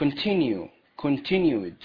continue, continued